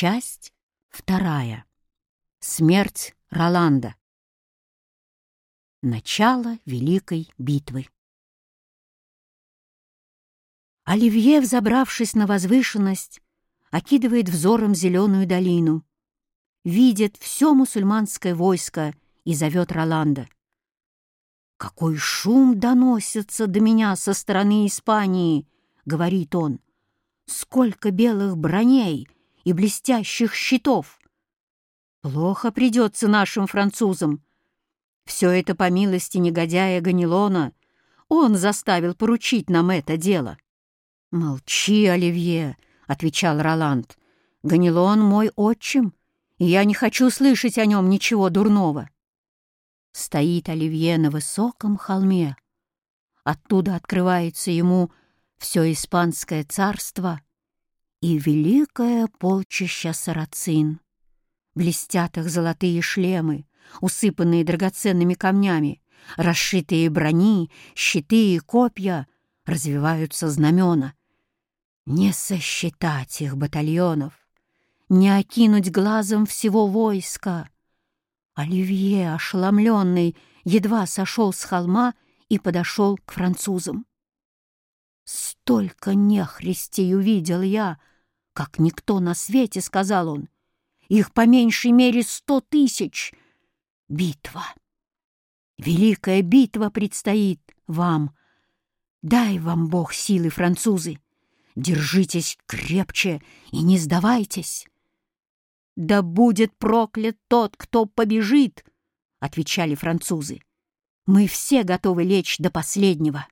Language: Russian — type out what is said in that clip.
Часть вторая. Смерть Роланда. Начало Великой битвы. Оливье, взобравшись на возвышенность, окидывает взором зеленую долину, видит все мусульманское войско и зовет Роланда. «Какой шум доносится до меня со стороны Испании!» — говорит он. «Сколько белых броней!» И блестящих щитов. Плохо придется нашим французам. Все это по милости негодяя Ганилона. Он заставил поручить нам это дело. «Молчи, Оливье», — отвечал Роланд. «Ганилон мой отчим, и я не хочу слышать о нем ничего дурного». Стоит Оливье на высоком холме. Оттуда открывается ему все испанское царство — и великое полчища сарацин. Блестят их золотые шлемы, усыпанные драгоценными камнями, расшитые брони, щиты и копья, развиваются знамена. Не сосчитать их батальонов, не окинуть глазом всего войска. Оливье, ошеломленный, едва сошел с холма и подошел к французам. Столько нехристей увидел я, как никто на свете, — сказал он. Их по меньшей мере сто тысяч. Битва. Великая битва предстоит вам. Дай вам Бог силы, французы. Держитесь крепче и не сдавайтесь. «Да будет проклят тот, кто побежит!» — отвечали французы. «Мы все готовы лечь до последнего».